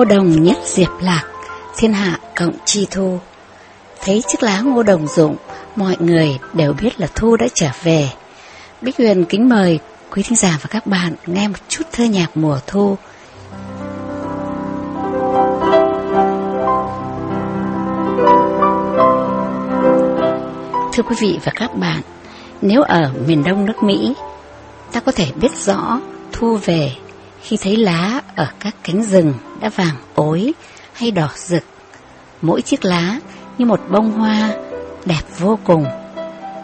ngô đồng nhất diệp lạc, thiên hạ cộng chi thu. Thấy chiếc lá ngô đồng rụng, mọi người đều biết là thu đã trở về. Bích Huyền kính mời quý thính giả và các bạn nghe một chút thơ nhạc mùa thu. Thưa quý vị và các bạn, nếu ở miền đông nước Mỹ, ta có thể biết rõ thu về khi thấy lá ở các cánh rừng đã vàng ối hay đỏ rực. Mỗi chiếc lá như một bông hoa đẹp vô cùng.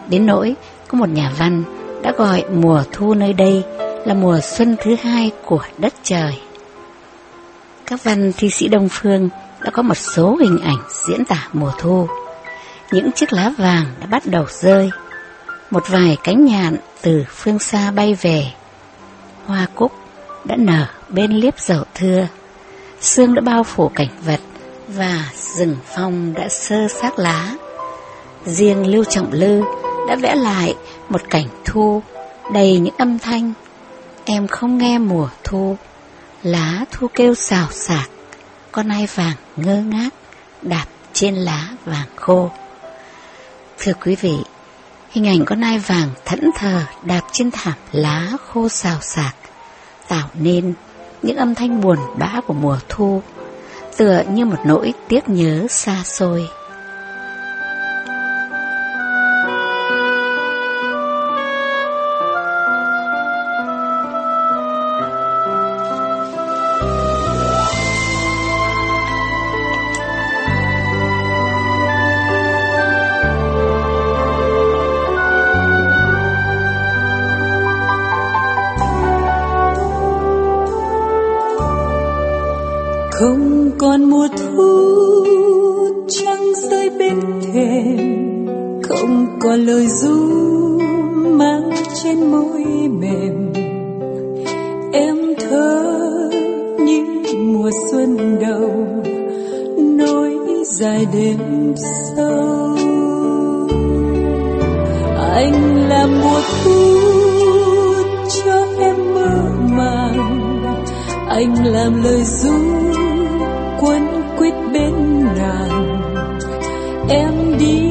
Đến nỗi có một nhà văn đã gọi mùa thu nơi đây là mùa xuân thứ hai của đất trời. Các văn thi sĩ Đông Phương đã có một số hình ảnh diễn tả mùa thu. Những chiếc lá vàng đã bắt đầu rơi. Một vài cánh nhạn từ phương xa bay về. Hoa cúc đã nở bên liếp dầu thưa. Sương đã bao phủ cảnh vật và rừng phong đã sơ xác lá. Riêng Lưu Trọng Lư đã vẽ lại một cảnh thu đầy những âm thanh. Em không nghe mùa thu, lá thu kêu xào xạc, con ai vàng ngơ ngác đạp trên lá vàng khô. Thưa quý vị, hình ảnh con nai vàng thẫn thờ đạp trên thảm lá khô xào xạc, tạo nên những âm thanh buồn bã của mùa thu, tựa như một nỗi tiếc nhớ xa xôi. Dài đêm sâu anh là mùa thu cho em mơ màng. Anh làm lời ru quấn quýt bên nàng. Em đi,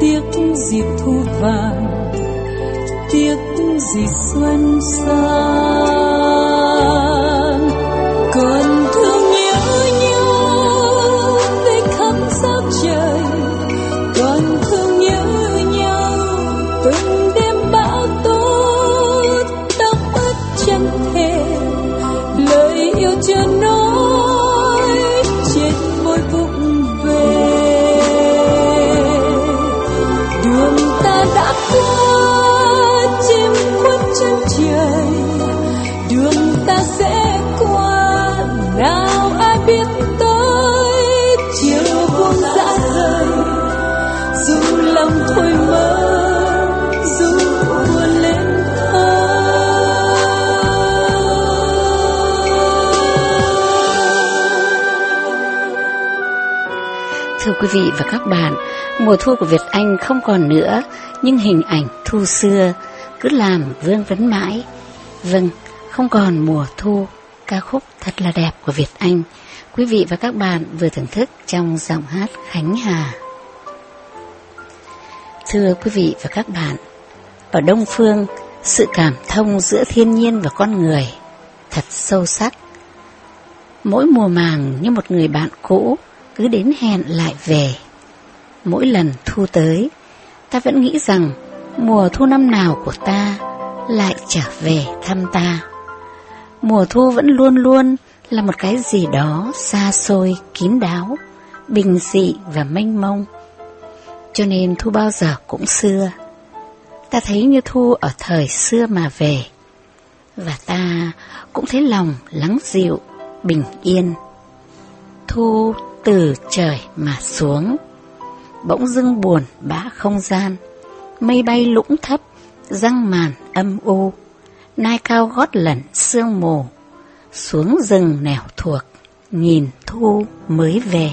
tiếc dịp thu vàng, tiếc gì xuân sang biết quý vị và các bạn, mùa thu của Việt Anh không còn nữa, nhưng hình ảnh thu xưa cứ làm vương vấn mãi. Vâng, không còn mùa thu, ca khúc thật là đẹp của Việt Anh. Quý vị và các bạn vừa thưởng thức trong giọng hát Khánh Hà. Thưa quý vị và các bạn, ở Đông Phương, sự cảm thông giữa thiên nhiên và con người thật sâu sắc. Mỗi mùa màng như một người bạn cũ cứ đến hẹn lại về. Mỗi lần thu tới, ta vẫn nghĩ rằng mùa thu năm nào của ta lại trở về thăm ta. Mùa thu vẫn luôn luôn là một cái gì đó xa xôi, kín đáo, bình dị và mênh mông. Cho nên thu bao giờ cũng xưa. Ta thấy như thu ở thời xưa mà về. Và ta cũng thấy lòng lắng dịu, bình yên. Thu từ trời mà xuống. Bỗng dưng buồn bã không gian. Mây bay lũng thấp, Răng màn âm u. Nai cao gót lẩn sương mù. Xuống rừng nẻo thuộc, Nhìn thu mới về.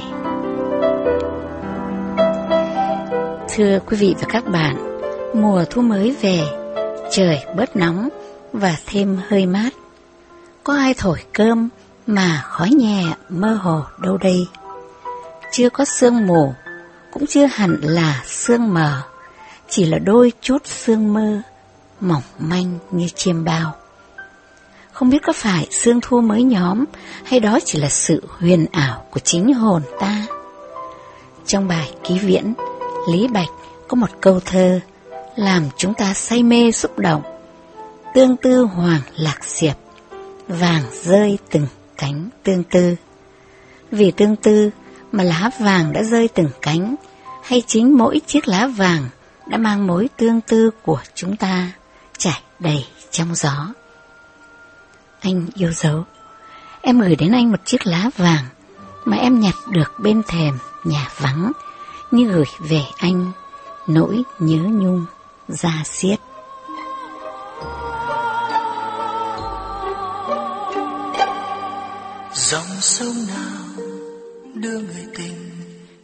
Thưa quý vị và các bạn, Mùa thu mới về, Trời bớt nóng Và thêm hơi mát. Có ai thổi cơm mà khói nhẹ mơ hồ đâu đây. Chưa có sương mù, cũng chưa hẳn là sương mờ, chỉ là đôi chút sương mơ, mỏng manh như chiêm bao. Không biết có phải sương thu mới nhóm hay đó chỉ là sự huyền ảo của chính hồn ta. Trong bài ký viễn, Lý Bạch có một câu thơ làm chúng ta say mê xúc động. Tương tư hoàng lạc diệp, vàng rơi từng cánh tương tư. Vì tương tư mà lá vàng đã rơi từng cánh, hay chính mỗi chiếc lá vàng đã mang mối tương tư của chúng ta chảy đầy trong gió. Anh yêu dấu, em gửi đến anh một chiếc lá vàng mà em nhặt được bên thềm nhà vắng, như gửi về anh nỗi nhớ nhung ra xiết. dòng sông nào đưa người tình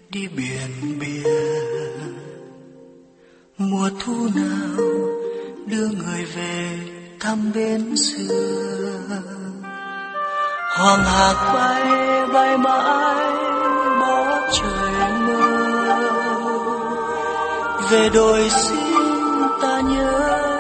đi biển bia. Mùa thu nào đưa người về thăm bên xưa. Hoàng hạc bay bay mãi, bó trời mơ về đồi xin ta nhớ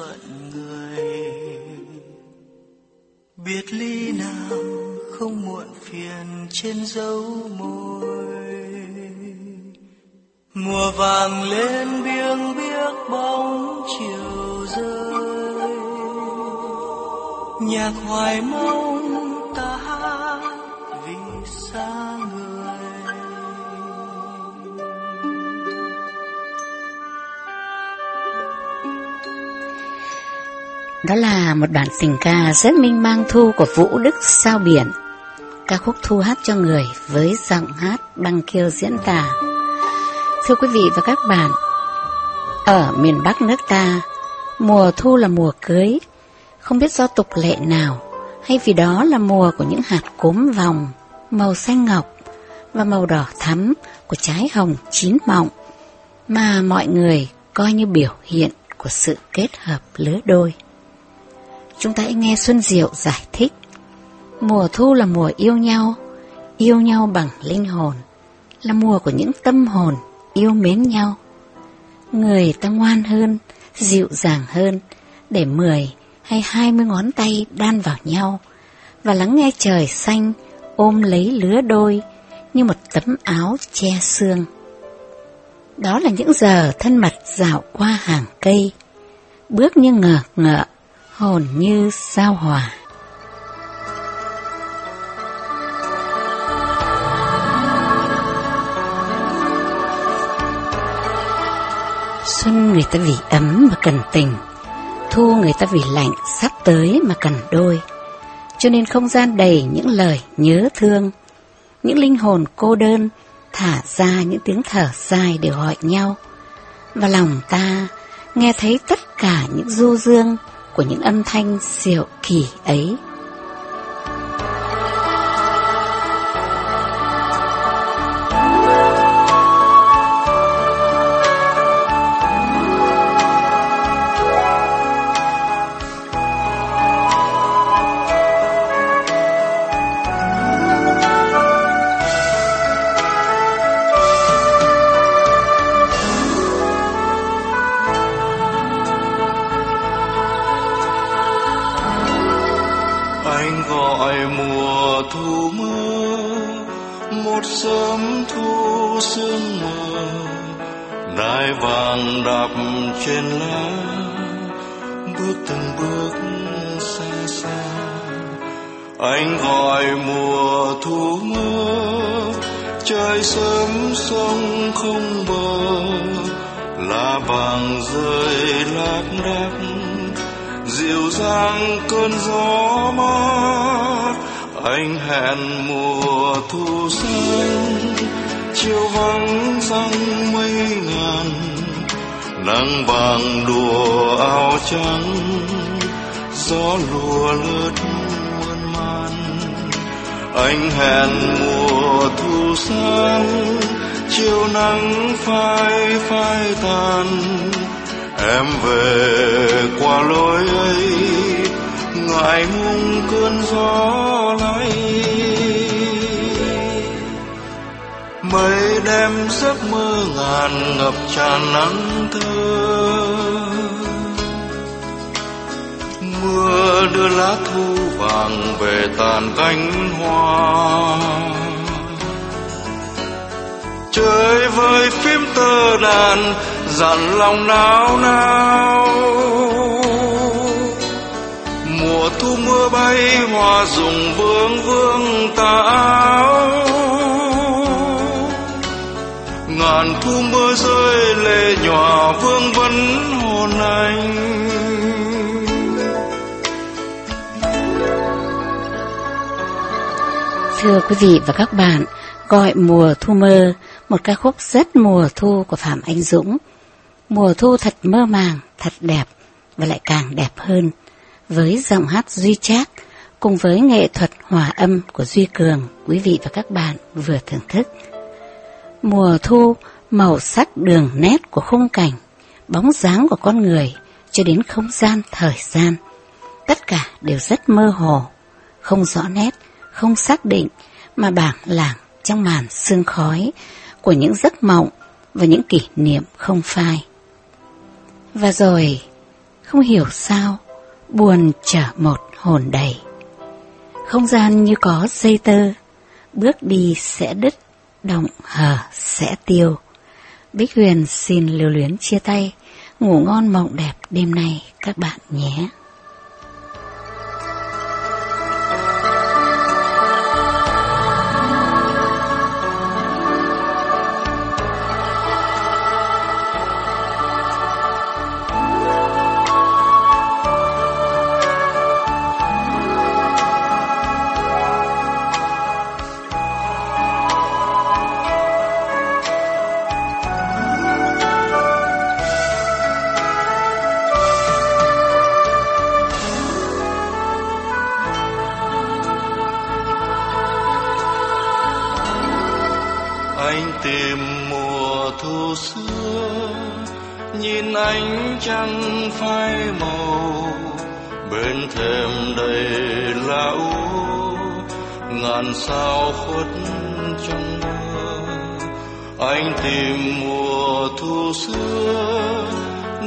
phận người. Biết ly nào không muộn phiền trên dấu môi. Mùa vàng lên biếng biếc bóng chiều rơi. Nhạc hoài mong Đó là một đoạn tình ca rất minh mang thu của Vũ Đức Sao Biển. Ca khúc thu hát cho người với giọng hát băng kêu diễn tả. Thưa quý vị và các bạn, Ở miền Bắc nước ta, Mùa thu là mùa cưới. Không biết do tục lệ nào, Hay vì đó là mùa của những hạt cốm vòng, Màu xanh ngọc Và màu đỏ thắm của trái hồng chín mọng, Mà mọi người coi như biểu hiện của sự kết hợp lứa đôi chúng ta hãy nghe Xuân Diệu giải thích. Mùa thu là mùa yêu nhau, yêu nhau bằng linh hồn, là mùa của những tâm hồn yêu mến nhau. Người ta ngoan hơn, dịu dàng hơn, để mười hay hai mươi ngón tay đan vào nhau, và lắng nghe trời xanh ôm lấy lứa đôi như một tấm áo che xương. Đó là những giờ thân mật dạo qua hàng cây, bước như ngờ ngợ hồn như sao hòa. Xuân người ta vì ấm mà cần tình, thu người ta vì lạnh sắp tới mà cần đôi. Cho nên không gian đầy những lời nhớ thương, những linh hồn cô đơn thả ra những tiếng thở dài để gọi nhau. Và lòng ta nghe thấy tất cả những du dương của những âm thanh diệu kỳ ấy. Trên lá bước từng bước xa xa. Anh gọi mùa thu mưa, trời sớm sông không bờ. Lá vàng rơi lác đác, dịu dàng cơn gió mát. Anh hẹn mùa thu xanh, chiều vắng răng mây ngàn nắng vàng đùa áo trắng, gió lùa lướt muôn man anh hẹn mùa thu sáng chiều nắng phai phai tàn. Em về qua lối ấy, ngại ngùng cơn gió lay mây đem giấc mơ ngàn ngập tràn nắng thơ mưa đưa lá thu vàng về tàn cánh hoa. Chơi với phím tơ đàn, dặn lòng nao nao. Mùa thu mưa bay, hoa rụng vương vương tà áo ngàn thu mưa rơi lệ nhòa vương vấn hồn anh Thưa quý vị và các bạn, gọi mùa thu mơ, một ca khúc rất mùa thu của Phạm Anh Dũng. Mùa thu thật mơ màng, thật đẹp và lại càng đẹp hơn. Với giọng hát Duy Trác cùng với nghệ thuật hòa âm của Duy Cường, quý vị và các bạn vừa thưởng thức. Mùa thu, màu sắc đường nét của khung cảnh, bóng dáng của con người cho đến không gian thời gian. Tất cả đều rất mơ hồ, không rõ nét, không xác định mà bảng lảng trong màn sương khói của những giấc mộng và những kỷ niệm không phai. Và rồi, không hiểu sao, buồn trở một hồn đầy. Không gian như có dây tơ, bước đi sẽ đứt, động hờ sẽ tiêu. Bích Huyền xin lưu luyến chia tay, ngủ ngon mộng đẹp đêm nay các bạn nhé. Ngàn sao khuất trong mơ. Anh tìm mùa thu xưa,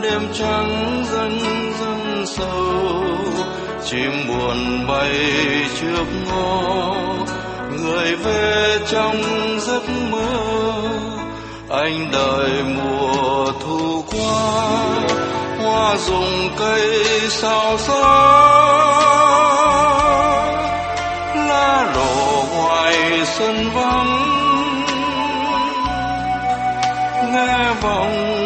đêm trắng dần dần sâu. Chim buồn bay trước ngõ người về trong giấc mơ. Anh đợi mùa thu qua, hoa rụng cây sao xó xuân vắng nghe vọng